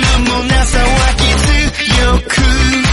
何もなさは強く